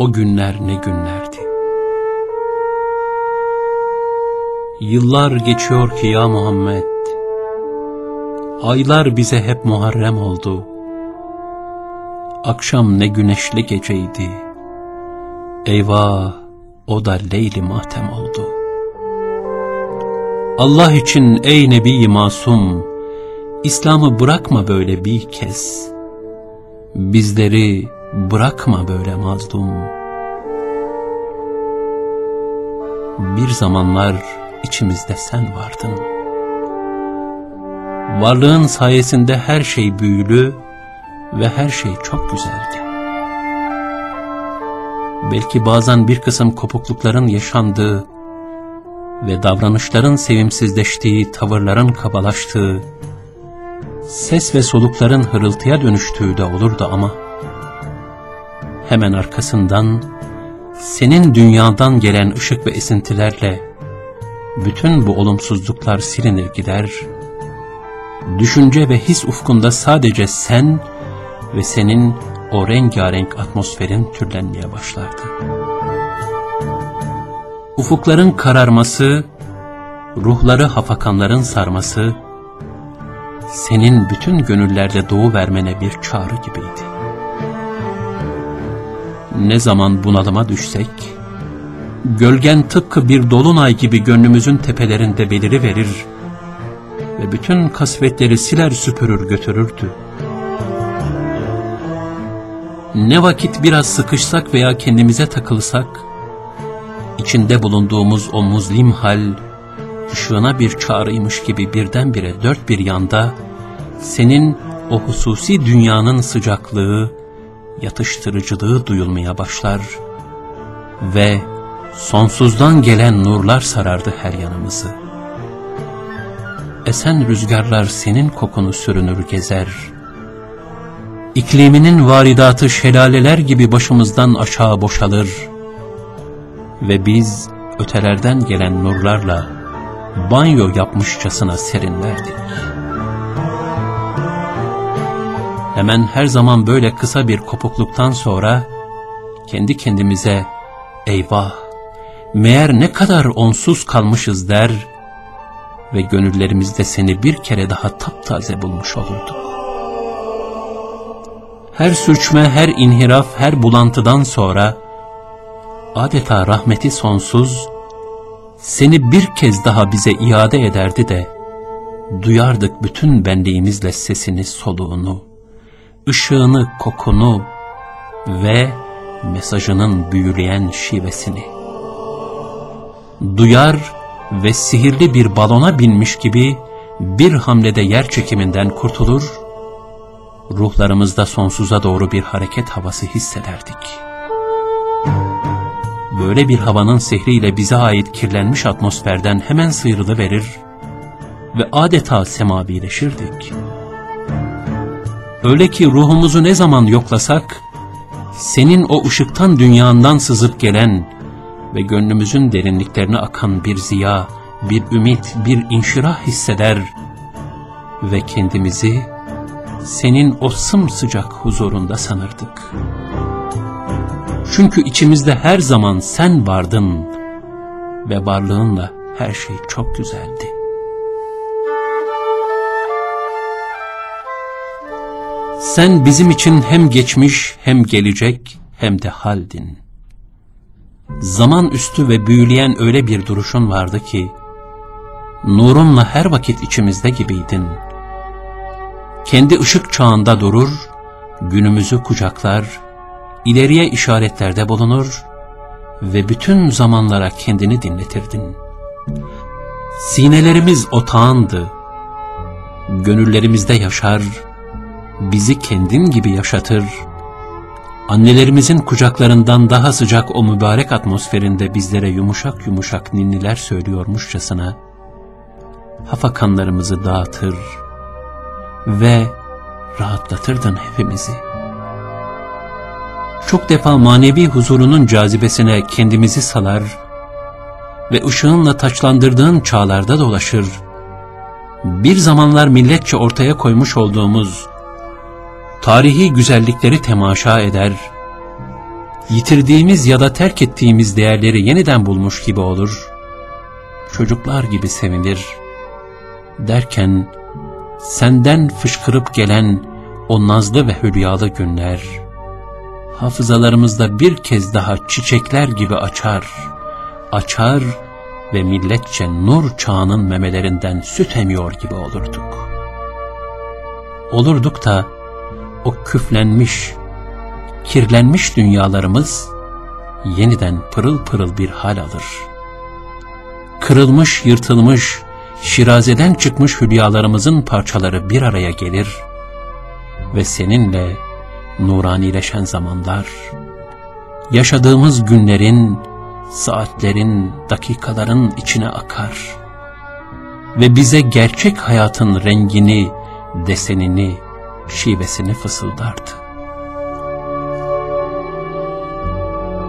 O günler ne günlerdi. Yıllar geçiyor ki ya Muhammed, Aylar bize hep Muharrem oldu. Akşam ne güneşli geceydi. Eyvah, o da Leyli matem oldu. Allah için ey Nebi Masum, İslam'ı bırakma böyle bir kez. Bizleri bırakma böyle mazlum. Bir zamanlar içimizde sen vardın. Varlığın sayesinde her şey büyülü ve her şey çok güzeldi. Belki bazen bir kısım kopuklukların yaşandığı ve davranışların sevimsizleştiği, tavırların kabalaştığı, ses ve solukların hırıltıya dönüştüğü de olurdu ama, hemen arkasından, senin dünyadan gelen ışık ve esintilerle, bütün bu olumsuzluklar silinir gider, düşünce ve his ufkunda sadece sen ve senin o rengarenk atmosferin türlenmeye başlardı. Ufukların kararması, ruhları hafakanların sarması, senin bütün gönüllerde doğu vermene bir çağrı gibiydi. Ne zaman bunalıma düşsek, gölgen tıpkı bir dolunay gibi gönlümüzün tepelerinde beliri verir ve bütün kasvetleri siler süpürür götürürdü. Ne vakit biraz sıkışsak veya kendimize takılsak, içinde bulunduğumuz o muzlim hal, ışığına bir çağrıymış gibi birdenbire dört bir yanda, senin o hususi dünyanın sıcaklığı, yatıştırıcılığı duyulmaya başlar ve sonsuzdan gelen nurlar sarardı her yanımızı esen rüzgarlar senin kokunu sürünür gezer. İkliminin varidatı şelaleler gibi başımızdan aşağı boşalır ve biz ötelerden gelen nurlarla banyo yapmışçasına serinlerdik. Hemen her zaman böyle kısa bir kopukluktan sonra kendi kendimize eyvah meğer ne kadar onsuz kalmışız der ve gönüllerimizde seni bir kere daha taptaze bulmuş olurduk. Her sürçme, her inhiraf, her bulantıdan sonra adeta rahmeti sonsuz seni bir kez daha bize iade ederdi de duyardık bütün benliğimizle sesini, soluğunu, ışığını, kokunu ve mesajının büyüleyen şivesini. Duyar ve sihirli bir balona binmiş gibi bir hamlede yer çekiminden kurtulur, ruhlarımızda sonsuza doğru bir hareket havası hissederdik. Böyle bir havanın sehriyle bize ait kirlenmiş atmosferden hemen sıyrılıverir ve adeta semavileşirdik. Öyle ki ruhumuzu ne zaman yoklasak, senin o ışıktan dünyandan sızıp gelen ve gönlümüzün derinliklerine akan bir ziya, bir ümit, bir inşirah hisseder ve kendimizi senin o sımsıcak huzurunda sanırdık. Çünkü içimizde her zaman sen vardın ve varlığınla her şey çok güzeldi. Sen bizim için hem geçmiş hem gelecek hem de haldin. Zaman üstü ve büyüleyen öyle bir duruşun vardı ki, nurunla her vakit içimizde gibiydin. Kendi ışık çağında durur, günümüzü kucaklar, ileriye işaretlerde bulunur ve bütün zamanlara kendini dinletirdin. Sinelerimiz otağındı, gönüllerimizde yaşar, bizi kendin gibi yaşatır, annelerimizin kucaklarından daha sıcak o mübarek atmosferinde bizlere yumuşak yumuşak ninniler söylüyormuşçasına, hafakanlarımızı dağıtır ve rahatlatırdın hepimizi. Çok defa manevi huzurunun cazibesine kendimizi salar ve ışığınla taçlandırdığın çağlarda dolaşır, bir zamanlar milletçe ortaya koymuş olduğumuz tarihi güzellikleri temaşa eder, yitirdiğimiz ya da terk ettiğimiz değerleri yeniden bulmuş gibi olur, çocuklar gibi sevinir, derken senden fışkırıp gelen o nazlı ve hülyalı günler, hafızalarımızda bir kez daha çiçekler gibi açar, açar ve milletçe nur çağının memelerinden süt emiyor gibi olurduk. Olurduk da o küflenmiş, kirlenmiş dünyalarımız yeniden pırıl pırıl bir hal alır. Kırılmış, yırtılmış, şirazeden çıkmış hülyalarımızın parçaları bir araya gelir ve seninle nuranileşen zamanlar, yaşadığımız günlerin, saatlerin, dakikaların içine akar ve bize gerçek hayatın rengini, desenini, şivesini fısıldardı.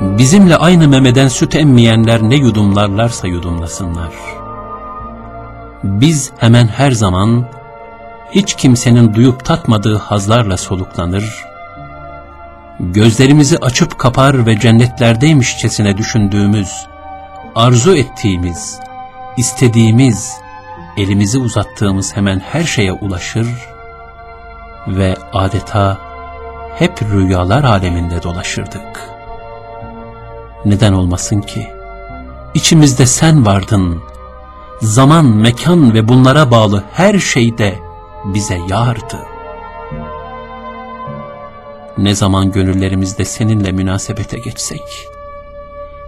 Bizimle aynı memeden süt emmeyenler ne yudumlarlarsa yudumlasınlar. Biz hemen her zaman hiç kimsenin duyup tatmadığı hazlarla soluklanır, gözlerimizi açıp kapar ve cennetlerdeymişçesine düşündüğümüz, arzu ettiğimiz, istediğimiz, elimizi uzattığımız hemen her şeye ulaşır ve adeta hep rüyalar aleminde dolaşırdık. Neden olmasın ki? İçimizde sen vardın, zaman, mekan ve bunlara bağlı her şeyde bize yardı. Ne zaman gönüllerimizde seninle münasebete geçsek,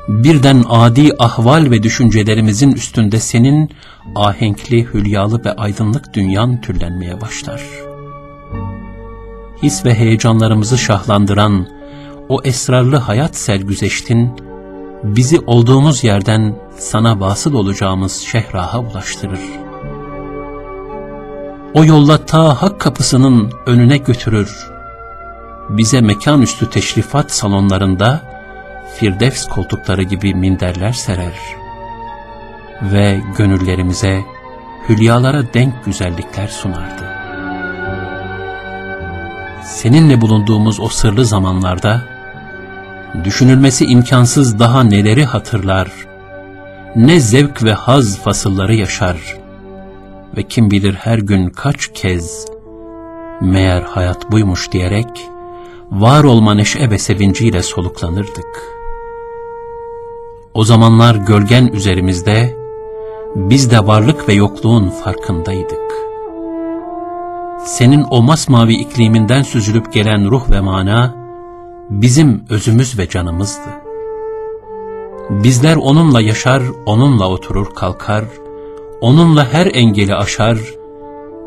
birden adi ahval ve düşüncelerimizin üstünde senin ahenkli, hülyalı ve aydınlık dünyan türlenmeye başlar. His ve heyecanlarımızı şahlandıran o esrarlı hayat sergüzeştin, bizi olduğumuz yerden sana vasıl olacağımız şehraha ulaştırır. O yolla ta hak kapısının önüne götürür. Bize mekan üstü teşrifat salonlarında firdevs koltukları gibi minderler serer. Ve gönüllerimize hülyalara denk güzellikler sunardı. Seninle bulunduğumuz o sırlı zamanlarda, düşünülmesi imkansız daha neleri hatırlar, ne zevk ve haz fasılları yaşar ve kim bilir her gün kaç kez meğer hayat buymuş diyerek var olma neşe ve sevinciyle soluklanırdık. O zamanlar gölgen üzerimizde biz de varlık ve yokluğun farkındaydık. Senin o masmavi ikliminden süzülüp gelen ruh ve mana bizim özümüz ve canımızdı. Bizler onunla yaşar, onunla oturur kalkar, onunla her engeli aşar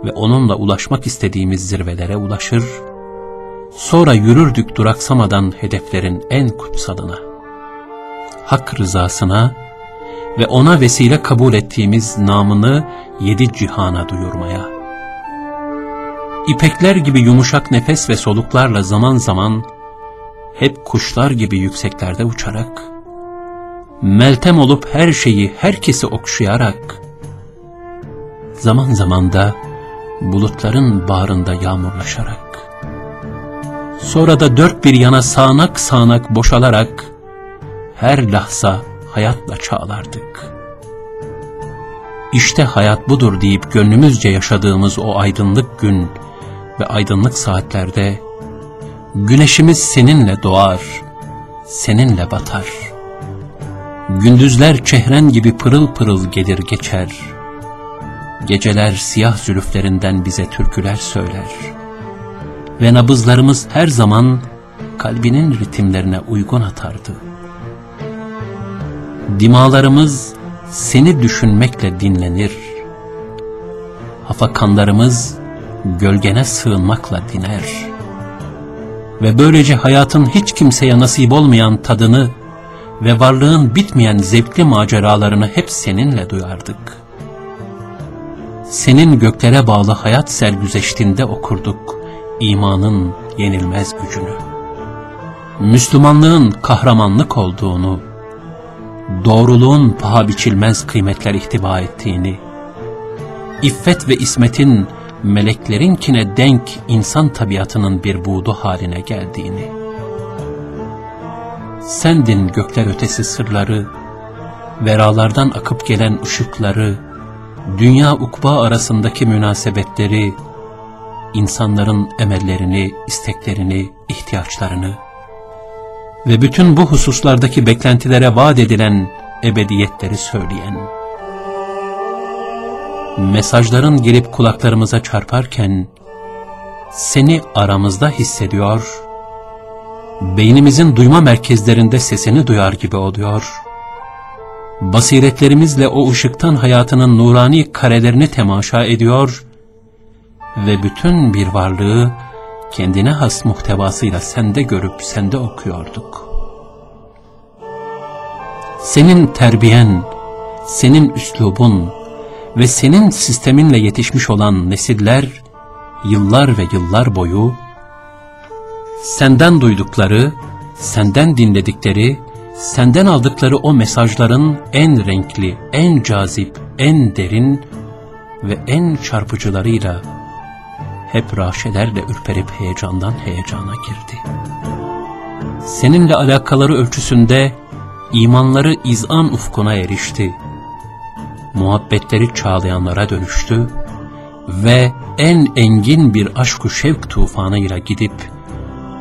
ve onunla ulaşmak istediğimiz zirvelere ulaşır, sonra yürürdük duraksamadan hedeflerin en kutsalına. Hak rızasına ve ona vesile kabul ettiğimiz namını yedi cihana duyurmaya. İpekler gibi yumuşak nefes ve soluklarla zaman zaman hep kuşlar gibi yükseklerde uçarak, meltem olup her şeyi, herkesi okşayarak, zaman zaman da bulutların bağrında yağmurlaşarak, sonra da dört bir yana sağanak sağanak boşalarak, her lahza hayatla çağlardık. İşte hayat budur deyip gönlümüzce yaşadığımız o aydınlık gün ve aydınlık saatlerde, Güneşimiz seninle doğar, seninle batar. Gündüzler çehren gibi pırıl pırıl gelir geçer. Geceler siyah zülüflerinden bize türküler söyler. Ve nabızlarımız her zaman kalbinin ritimlerine uygun atardı. Dimalarımız seni düşünmekle dinlenir. Hafakanlarımız gölgene sığınmakla diner.'' ve böylece hayatın hiç kimseye nasip olmayan tadını ve varlığın bitmeyen zevkli maceralarını hep seninle duyardık. Senin göklere bağlı hayat sergüzeştinde okurduk imanın yenilmez gücünü. Müslümanlığın kahramanlık olduğunu, doğruluğun paha biçilmez kıymetler ihtiva ettiğini, iffet ve ismetin meleklerinkine denk insan tabiatının bir buğdu haline geldiğini, Sendin gökler ötesi sırları, veralardan akıp gelen ışıkları, dünya ukba arasındaki münasebetleri, insanların emellerini, isteklerini, ihtiyaçlarını ve bütün bu hususlardaki beklentilere vaat edilen ebediyetleri söyleyen, mesajların gelip kulaklarımıza çarparken, seni aramızda hissediyor, beynimizin duyma merkezlerinde sesini duyar gibi oluyor, basiretlerimizle o ışıktan hayatının nurani karelerini temaşa ediyor ve bütün bir varlığı kendine has muhtevasıyla sende görüp sende okuyorduk. Senin terbiyen, senin üslubun ve senin sisteminle yetişmiş olan nesiller, yıllar ve yıllar boyu, senden duydukları, senden dinledikleri, senden aldıkları o mesajların en renkli, en cazip, en derin ve en çarpıcılarıyla hep raşelerle ürperip heyecandan heyecana girdi. Seninle alakaları ölçüsünde imanları izan ufkuna erişti. Muhabbetleri çağlayanlara dönüştü ve en engin bir aşk-ı şevk tufanıyla gidip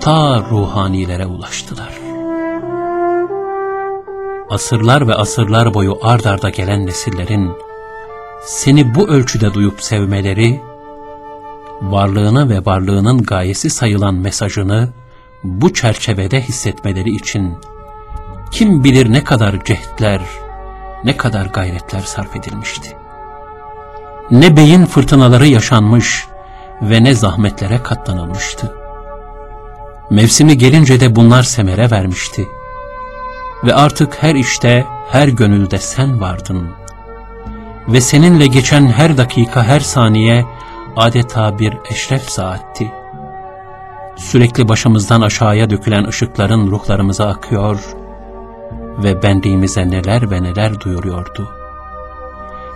ta ruhanilere ulaştılar. Asırlar ve asırlar boyu ard arda gelen nesillerin seni bu ölçüde duyup sevmeleri, varlığını ve varlığının gayesi sayılan mesajını bu çerçevede hissetmeleri için kim bilir ne kadar cehdler, ne kadar gayretler sarf edilmişti. Ne beyin fırtınaları yaşanmış ve ne zahmetlere katlanılmıştı. Mevsimi gelince de bunlar semere vermişti. Ve artık her işte, her gönülde sen vardın. Ve seninle geçen her dakika, her saniye adeta bir eşref saatti. Sürekli başımızdan aşağıya dökülen ışıkların ruhlarımıza akıyor ve benliğimize neler ve neler duyuruyordu.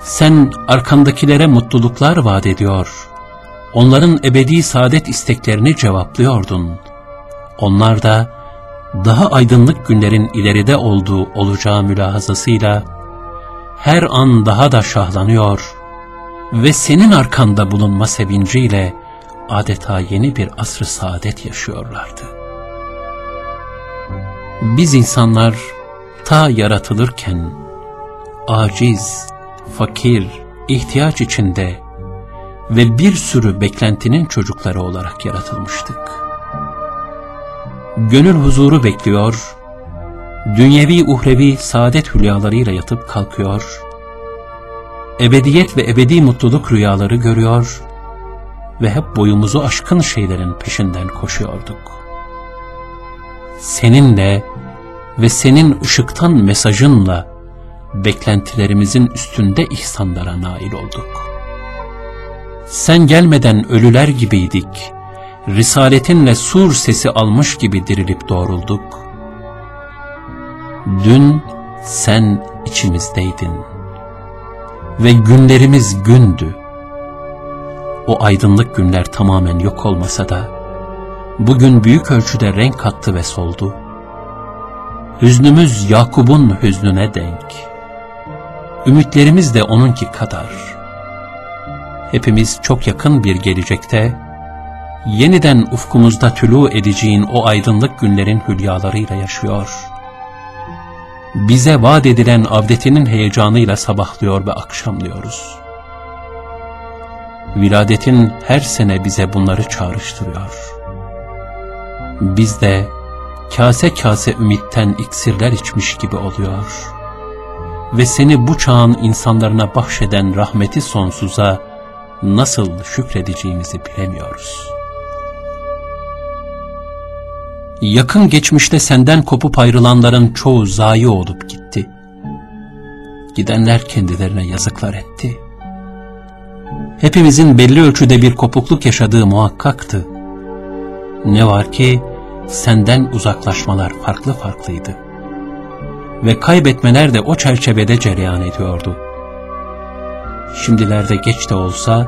Sen arkandakilere mutluluklar vaat ediyor, onların ebedi saadet isteklerini cevaplıyordun. Onlar da daha aydınlık günlerin ileride olduğu olacağı mülahazasıyla her an daha da şahlanıyor ve senin arkanda bulunma sevinciyle adeta yeni bir asrı saadet yaşıyorlardı. Biz insanlar ta yaratılırken aciz, fakir, ihtiyaç içinde ve bir sürü beklentinin çocukları olarak yaratılmıştık. Gönül huzuru bekliyor, dünyevi uhrevi saadet hülyalarıyla yatıp kalkıyor, ebediyet ve ebedi mutluluk rüyaları görüyor ve hep boyumuzu aşkın şeylerin peşinden koşuyorduk. Seninle ve senin ışıktan mesajınla beklentilerimizin üstünde ihsanlara nail olduk. Sen gelmeden ölüler gibiydik, risaletinle sur sesi almış gibi dirilip doğrulduk. Dün sen içimizdeydin.'' ve günlerimiz gündü. O aydınlık günler tamamen yok olmasa da, bugün büyük ölçüde renk kattı ve soldu. Hüznümüz Yakub'un hüznüne denk. Ümitlerimiz de onunki kadar. Hepimiz çok yakın bir gelecekte, yeniden ufkumuzda tülü edeceğin o aydınlık günlerin hülyalarıyla yaşıyor.'' bize vaat edilen avdetinin heyecanıyla sabahlıyor ve akşamlıyoruz. Viladetin her sene bize bunları çağrıştırıyor. Biz de kase kase ümitten iksirler içmiş gibi oluyor. Ve seni bu çağın insanlarına bahşeden rahmeti sonsuza nasıl şükredeceğimizi bilemiyoruz.'' yakın geçmişte senden kopup ayrılanların çoğu zayi olup gitti. Gidenler kendilerine yazıklar etti. Hepimizin belli ölçüde bir kopukluk yaşadığı muhakkaktı. Ne var ki senden uzaklaşmalar farklı farklıydı. Ve kaybetmeler de o çerçevede cereyan ediyordu. Şimdilerde geç de olsa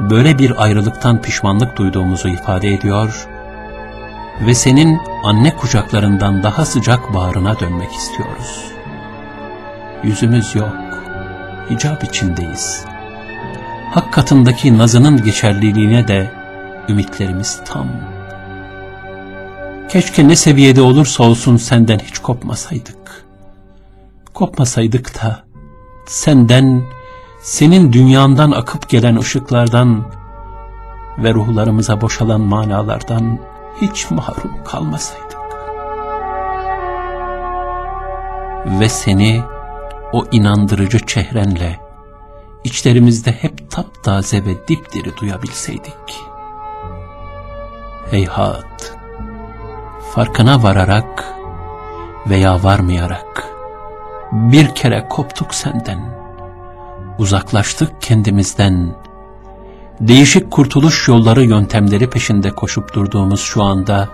böyle bir ayrılıktan pişmanlık duyduğumuzu ifade ediyor ve senin anne kucaklarından daha sıcak bağrına dönmek istiyoruz. Yüzümüz yok, hicap içindeyiz. Hak katındaki nazının geçerliliğine de ümitlerimiz tam. Keşke ne seviyede olursa olsun senden hiç kopmasaydık. Kopmasaydık da senden, senin dünyandan akıp gelen ışıklardan ve ruhlarımıza boşalan manalardan hiç mahrum kalmasaydık. Ve seni o inandırıcı çehrenle içlerimizde hep taptaze ve dipdiri duyabilseydik. Heyhat, farkına vararak veya varmayarak bir kere koptuk senden, uzaklaştık kendimizden, değişik kurtuluş yolları yöntemleri peşinde koşup durduğumuz şu anda,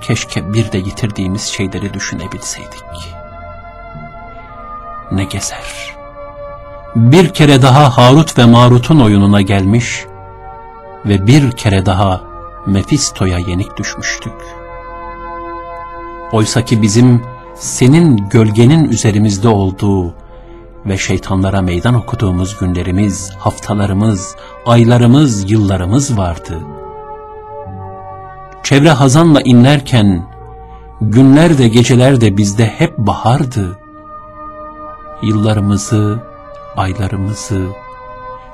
keşke bir de yitirdiğimiz şeyleri düşünebilseydik. Ne gezer. Bir kere daha Harut ve Marut'un oyununa gelmiş ve bir kere daha Mefisto'ya yenik düşmüştük. Oysaki bizim senin gölgenin üzerimizde olduğu ve şeytanlara meydan okuduğumuz günlerimiz, haftalarımız, aylarımız, yıllarımız vardı. Çevre hazanla inlerken günler de geceler de bizde hep bahardı. Yıllarımızı, aylarımızı,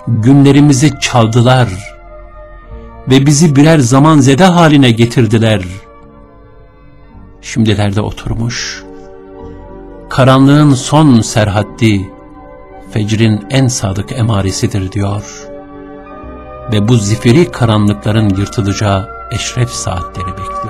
günlerimizi çaldılar ve bizi birer zaman zede haline getirdiler. Şimdilerde oturmuş, karanlığın son serhaddi, fecrin en sadık emaresidir diyor ve bu zifiri karanlıkların yırtılacağı eşref saatleri bekliyor.